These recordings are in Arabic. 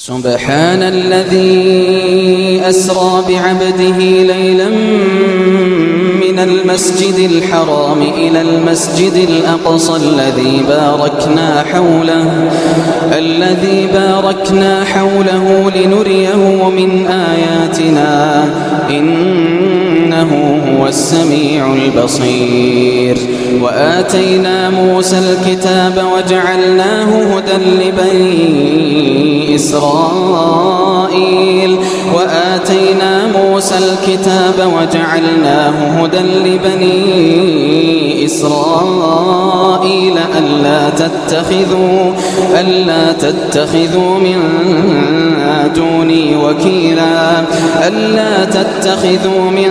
سبحان الذي أسرى بعبده ليلا من المسجد الحرام إلى المسجد الأقصى الذي باركنا حوله الذي باركنا حوله لنريه من آياتنا. إنه هو السميع البصير. وآتينا موسى الكتاب وجعلناه هدى لبني إسرائيل. وآتينا موسى الكتاب وجعلناه هدى لبني إسرائيل. ألا تتخذوا ألا تتخذوا من دوني وكيلا. ألا تتخذوا من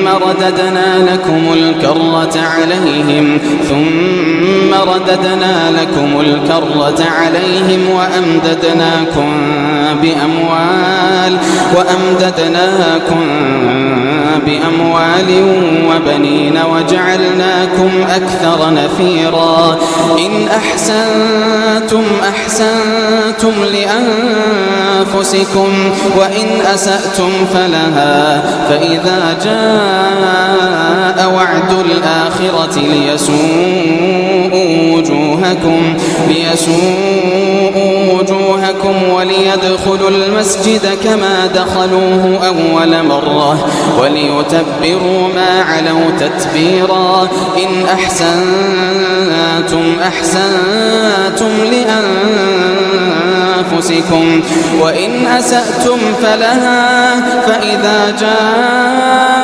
رددنا لكم الكرة عليهم ثم رددنا لكم الكرة عليهم وأمددناكم بأموال وأمددناكم بأموال وبنين وجعلناكم أكثر نفيرا. إن أحسنتم أحسنتم لأنفسكم وإن أسأتم فلها. فإذا جاء وعد الآخرة ليسوءوا وجوهكم ليسوءوا وجوهكم. وليدخلوا المسجد كما دخلوه أول مرة وليتبروا ما علوا تتبيرا إن أحسنتم أحسنتم لأنفسكم وإن أسأتم فلها فإذا جاء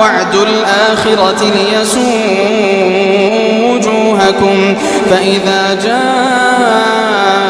وعد الآخرة ليسوءوا وجوهكم فإذا جاء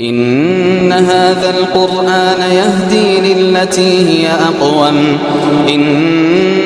إن هذا القرآن يهدي للتي هي أقوم. إن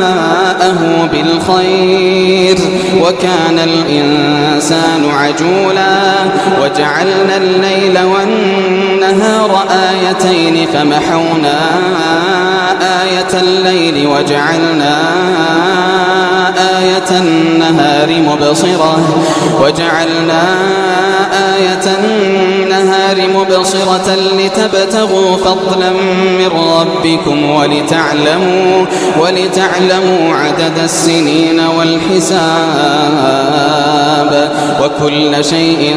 دعاءه بالخير وكان الإنسان عجولا وجعلنا الليل والنهار آيتين فمحونا آية الليل وجعلنا آية النهار مبصرة وجعلنا آية النهار مبصرة لتبتغوا فضلا من ربكم ولتعلموا ولتعلموا عدد السنين والحساب. وكل شيء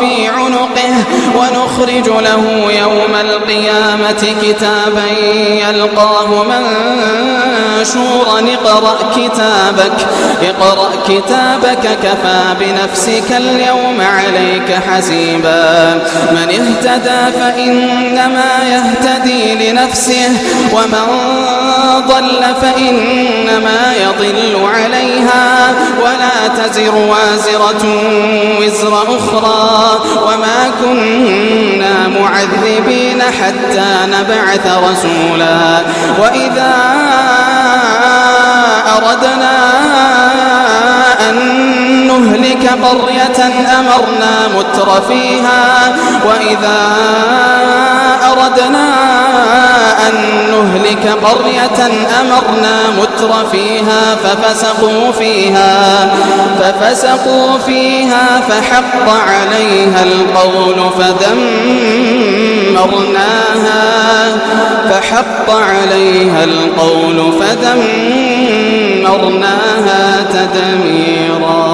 في عنقه ونخرج له يوم القيامة كتابا يلقاه منشورا اقرأ كتابك اقرأ كتابك كفى بنفسك اليوم عليك حسيبا. من اهتدى فإنما يهتدي لنفسه ومن ضل فإنما يضل عليها. ولا تزر وازرة وزر أخرى وما كنا معذبين حتى نبعث رسولا. وإذا أردنا أن نهلك قرية أمرنا متر فيها وإذا أردنا أن نهلك قرية أمرنا متر فيها ففسقوا فيها ففسقوا فيها فحق عليها القول فدمرناها فحق عليها القول فدمرناها تدميرا.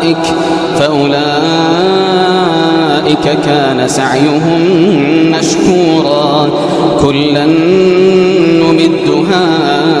فأولئك فأولئك كان سعيهم مشكورا. كلا نمد هؤلاء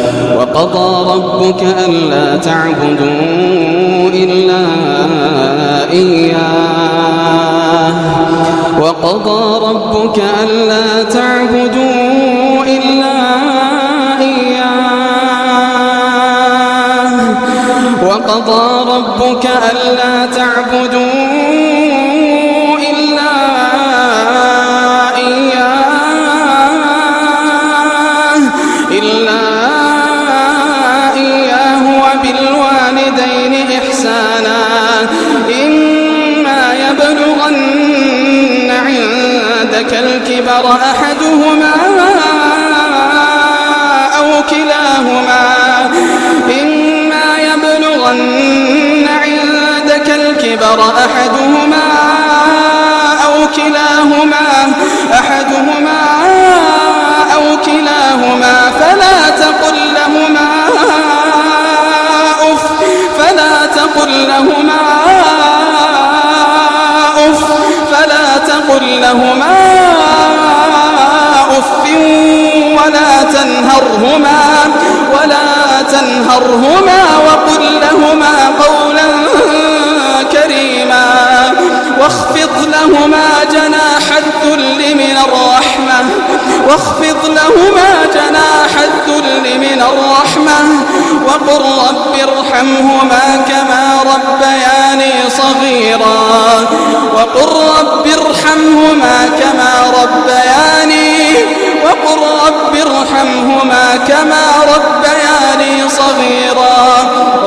وقضى ربك ألا تعبدوا إلا إياه. وقضى ربك ألا تعبدوا إلا إياه. وقضى ربك ألا تعبدوا أحدهما أو كلاهما أحدهما أو كلاهما فلا تقل لهما أف فلا تقل لهما أف فلا تقل لهما أف ولا تنهرهما ولا تنهرهما وقل لهما قولا لهما جناح الذل من الرحمة. واخفض لهما جناح الذل من الرحمة. وقل رب ارحمهما كما ربياني صغيرا. وقل رب ارحمهما كما ربياني. وقل رب ارحمهما كما ربياني صغيرا.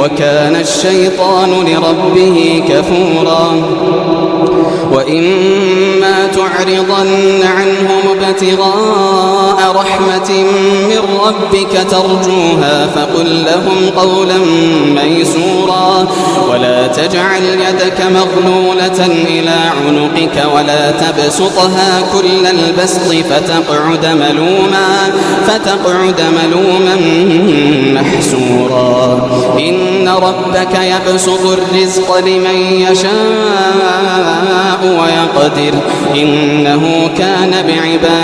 وكان الشيطان لربه كفورا. وإما تعرضن عنهم ابتغاء رحمة من ربك ترجوها فقل لهم قولا ميسورا ولا تجعل يدك مغلولة إلى عنقك ولا تبسطها كل البسط فتقعد ملوما فتقعد ملوما محسورا إن ربك يبسط الرزق لمن يشاء ويقدر إنه كان بعباده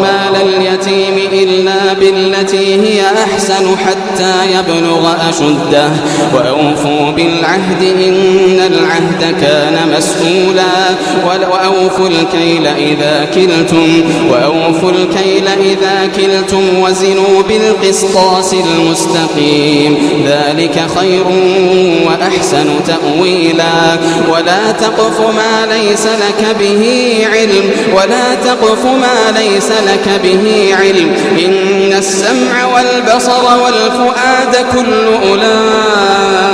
مال اليتيم إلا بالتي هي أحسن حتى يبلغ أشده وأوفوا بالعهد إن العهد كان مسؤولا وأوفوا الكيل إذا كلتم وأوفوا الكيل إذا كلتم وزنوا بالقسطاس المستقيم ذلك خير وأحسن تأويلا ولا تقف ما ليس لك به علم ولا تقف ما ليس لك به علم. إن السمع والبصر والفؤاد كل أولئك.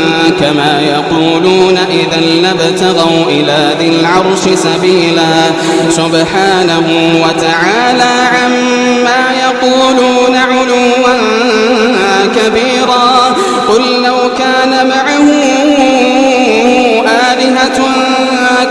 كما يقولون إذا لابتغوا إلى ذي العرش سبيلا. سبحانه وتعالى عما يقولون علوا كبيرا. قل لو كان معه آلهة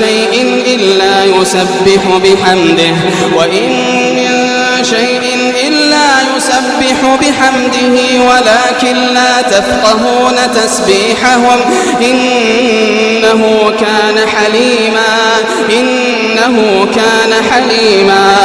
شيء إلا يسبح بحمده. وإن من شيء يسبح بحمده ولكن لا تفقهون تسبيحهم. إنه كان حليما إنه كان حليما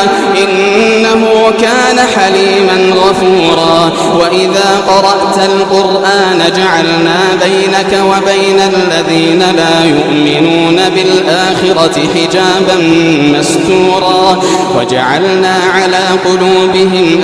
إنه كان حليما غفورا. وإذا قرأت القرآن جعلنا بينك وبين الذين لا يؤمنون بالآخرة حجابا مستورا. وجعلنا على قلوبهم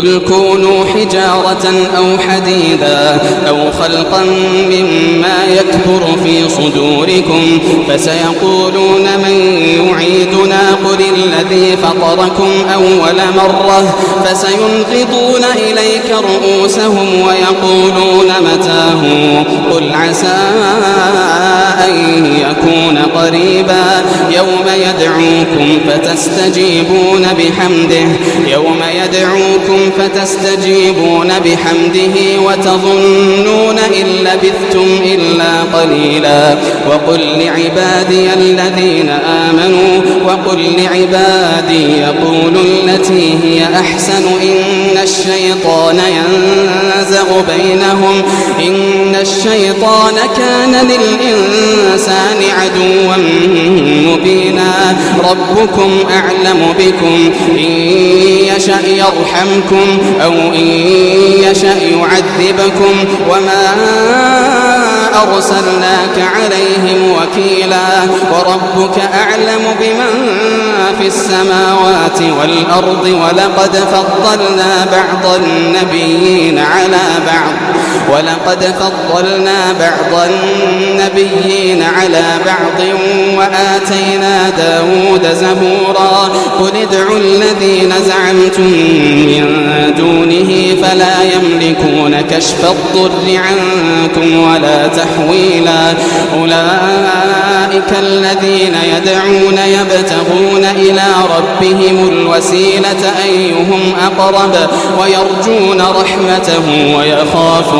قل كونوا حجارة أو حديدا أو خلقا مما يكبر في صدوركم فسيقولون من يعيدنا قل الذي فطركم أول مرة فسينغضون إليك رؤوسهم ويقولون متاه قل عسى أن يكون قريبا يوم يدعوكم فتستجيبون بحمده يوم يدعوكم فتستجيبون بحمده وتظنون إن لبثتم إلا قليلا وقل لعبادي الذين آمنوا وقل لعبادي يقولوا التي هي أحسن إن الشيطان ينزغ بينهم إن الشيطان كان للإنسان عدوا مبينا ربكم أعلم بكم إن يشأ يرحمكم أو إن يشأ يعذبكم وما أرسلناك عليهم وكيلا وربك أعلم بمن في السماوات والأرض ولقد فضلنا بعض النبيين على بعض ولقد فضلنا بعض النبيين على بعض وآتينا داود زبورا قل ادعوا الذين زعمتم من دونه فلا يملكون كشف الضر عنكم ولا تحويلا أولئك الذين يدعون يبتغون إلى ربهم الوسيلة أيهم أقرب ويرجون رحمته ويخافون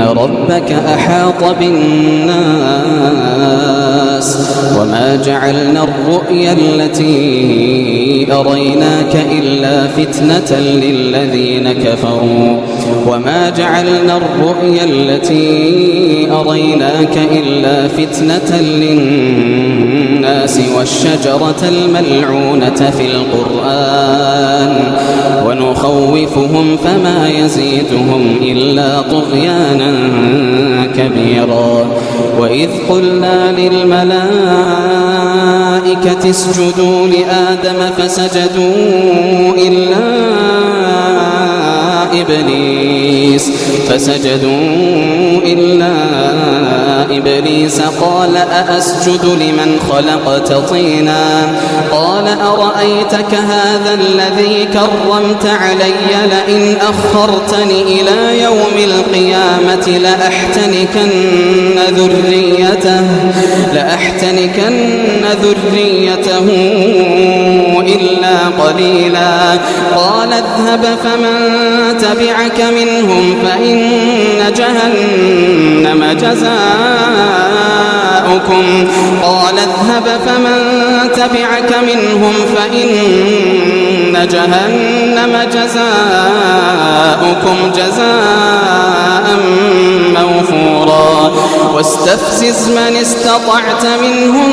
ربك أحاط بالناس وما جعلنا الرؤيا التي أريناك إلا فتنة للذين كفروا وما جعلنا الرؤيا التي أريناك إلا فتنة للناس والشجرة الملعونة في القرآن ونخوفهم فما يزيدهم إلا طغيانا كبيرا. وإذ قلنا للملائكة الملائكة اسجدوا لآدم فسجدوا إلا إبليس. فسجدوا إلا إبليس. قال أأسجد لمن خلقت طينا؟ قال أرأيتك هذا الذي كرمت علي؟ لئن أخرتني إلى يوم القيامة لأحتنكن ذريته لأحتنكن ذريته. إلا قليلا. قال اذهب فمن تبعك منهم فإن جهنم جزاؤكم. قال اذهب فمن تبعك منهم فإن جهنم جزاؤكم جزاء موفورا. واستفزز من استطعت منهم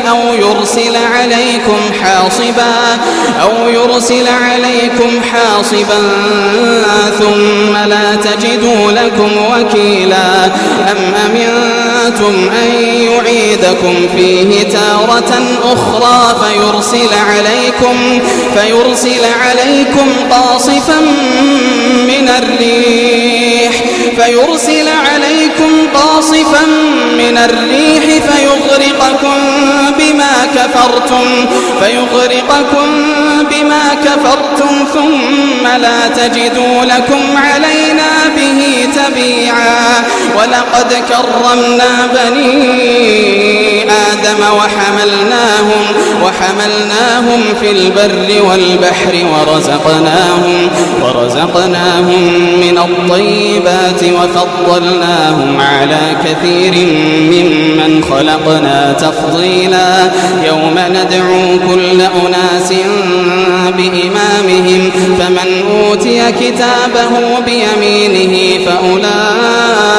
أو يرسل عليكم حاصبا أو يرسل عليكم حاصبا ثم لا تجدوا لكم وكيلا أم أمنتم أن يعيدكم فيه تارة أخرى فيرسل عليكم فيرسل عليكم قاصفا من الريح فيرسل عليكم قاصفا من الريح فيغرقكم بما كفرتم فيغرقكم بما كفرتم ثم لا تجدوا لكم علينا به تبيعا. ولقد كرمنا بني آدم وحملناهم وحملناهم في البر والبحر ورزقناهم ورزقناهم من الطيبات وفضلناهم على كثير ممن خلقنا تفضيلا. يوم ندعو كل أناس بإمامهم فمن أوتي كتابه بيمينه فأولئك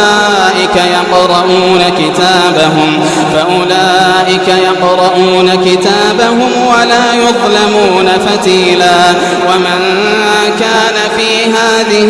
يقرؤون كتابهم فأولئك يقرؤون كتابهم ولا يظلمون فتيلا. ومن كان في هذه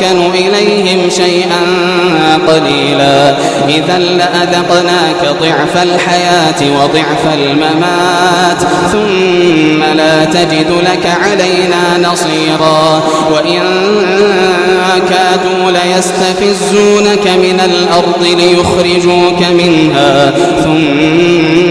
تركن إليهم شيئا قليلا. إذا لأذقناك ضعف الحياة وضعف الممات ثم لا تجد لك علينا نصيرا. وإن كادوا ليستفزونك من الأرض ليخرجوك منها ثم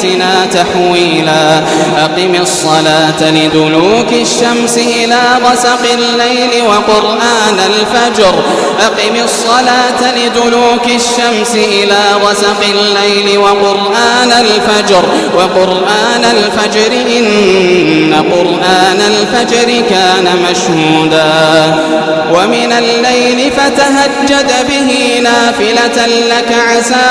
سنتنا تحويلا. أقم الصلاة لدلوك الشمس إلى غسق الليل وقرآن الفجر. أقم الصلاة لدلوك الشمس إلى غسق الليل وقرآن الفجر. وقرآن الفجر إن قرآن الفجر كان مشهودا. ومن الليل فتهجد به نافلة لك عسى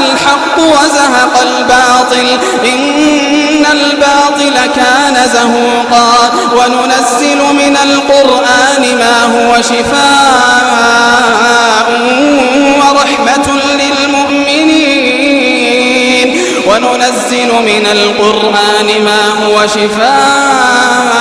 الحق وزهق الباطل إن الباطل كان زهوقا. وننزل من القرآن ما هو شفاء ورحمة للمؤمنين. وننزل من القرآن ما هو شفاء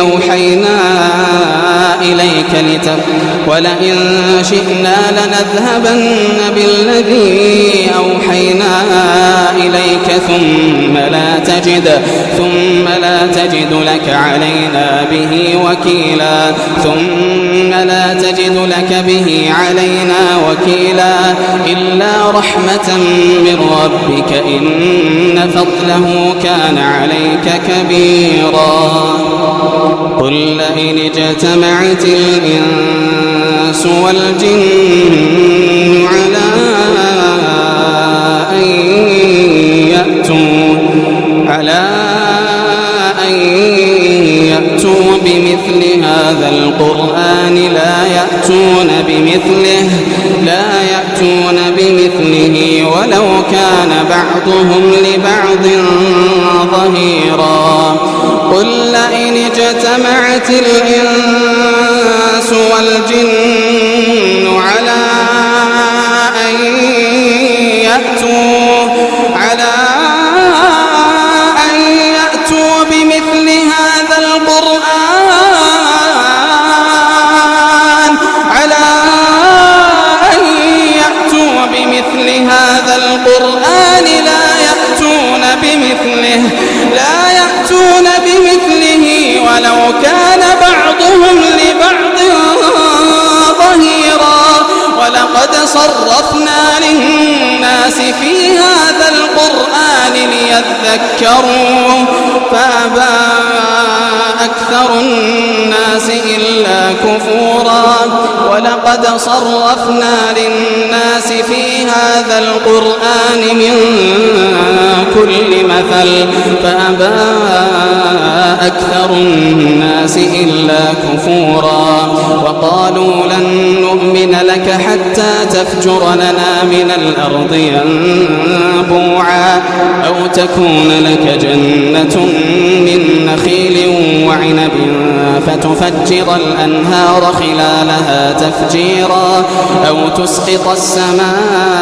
أوحينا إليك لتب ولئن شئنا لنذهبن بالذي أوحينا ثم لا تجد ثم لا تجد لك علينا به وكيلا ثم لا تجد لك به علينا وكيلا إلا رحمة من ربك إن فضله كان عليك كبيرا. قل لئن اجتمعت الإنس والجن على أن القرآن لا يأتون بمثله لا يأتون بمثله ولو كان بعضهم لبعض ظهيرا. قل لئن اجتمعت الإنس والجن على أن يأتوا صرفنا للناس في هذا القرآن ليذكروا فأبى أكثر الناس إلا كفورا ولقد صرفنا للناس في هذا القرآن من كل مثل فأبى أكثر الناس إلا كفورا وقالوا لن نؤمن لك حتى تفجر لنا من الأرض ينبوعا أو تكون لك جنة من نخيل وعنب فتفجر الأنهار خلالها تفجيرا أو تسقط السماء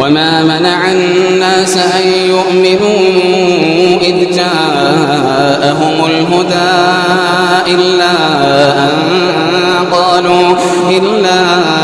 وما منع الناس أن يؤمنوا إذ جاءهم الهدى إلا أن قالوا إلا أن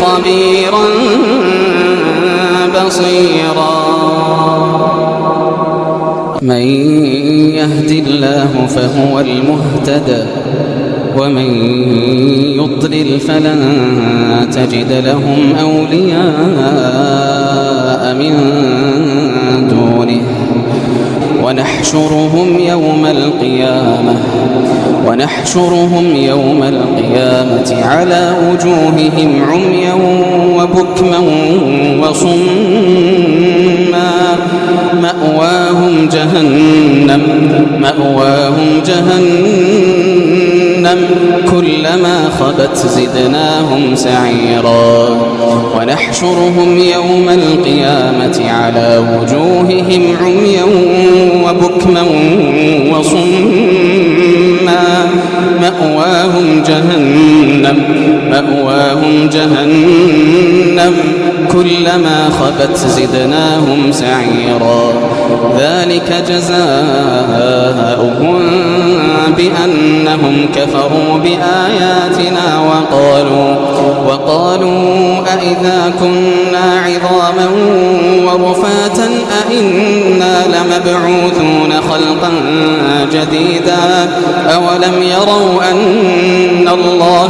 خبيرا بصيرا. من يهد الله فهو المهتدى ومن يضلل فلن تجد لهم أولياء من دونه. ونحشرهم يوم القيامة ونحشرهم يوم القيامة على وجوههم عميا وبكما وصما. مأواهم جهنم مأواهم جهنم. كلما خبت زدناهم سعيرا ونحشرهم يوم القيامة على وجوههم عميا وبكما وصما. مأواهم جهنم مأواهم جهنم. كلما خبت زدناهم سعيرا. ذلك جزاؤهم بأنهم كفروا بآياتنا وقالوا وقالوا أئذا كنا عظاما ورفاتا أئنا لمبعوثون خلقا جديدا أولم يروا أن الله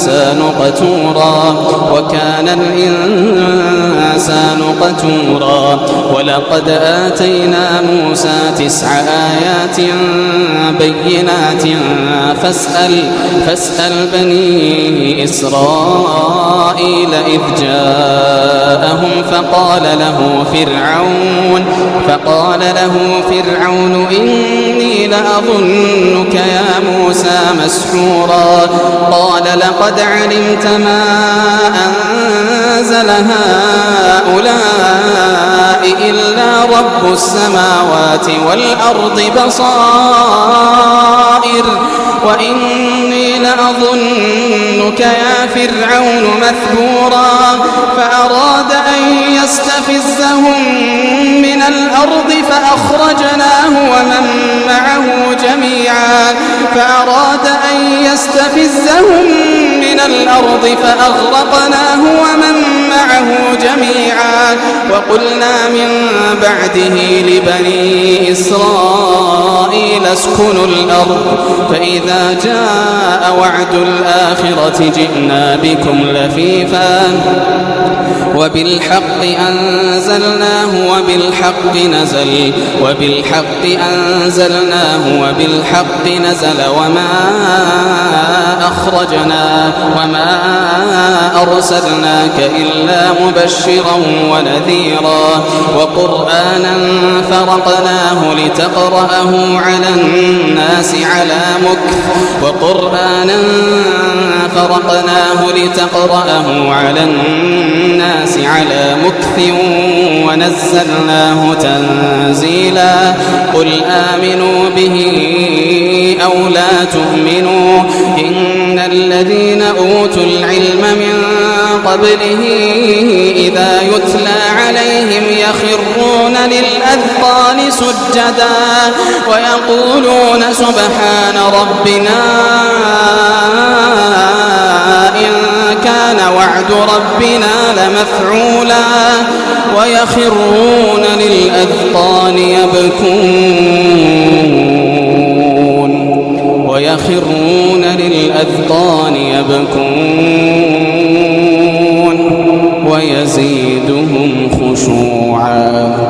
الإنسان قتورا وكان الإنسان قتورا. ولقد آتينا موسى تسع آيات بينات فاسأل فاسأل بني إسرائيل إذ جاءهم فقال له فرعون فقال له فرعون إني لأظنك يا موسى مسحورا. قال لقد علمت ما أنزل هؤلاء إلا رب السماوات والأرض بصائر وإني لأظنك يا فرعون مثبورا فأراد أن يستفزهم من الأرض فأخرجناه ومن معه جميعا فأراد أن يستفزهم من الأرض فأغرقناه ومن معه جميعا وقلنا من بعده لبني إسرائيل اسكنوا الأرض فإذا جاء وعد الآخرة جئنا بكم لفيفا وبالحق أنزلناه وبالحق نزل وبالحق أنزلناه وبالحق نزل وما أخرجنا وما أرسلناك إلا مبشرا ونذيرا وقرآنا فرقناه لتقرأه على الناس على مكث وقرآنا فرقناه لتقرأه على الناس على مكث ونزلناه تنزيلا قل آمنوا به أو لا تؤمنوا إن الذين أوتوا العلم من قبله يتلى عليهم يخرون للأذقان سجدا ويقولون سبحان ربنا إن كان وعد ربنا لمفعولا ويخرون للأذقان يبكون ويخرون للأذقان يبكون ويزيدهم خشوعا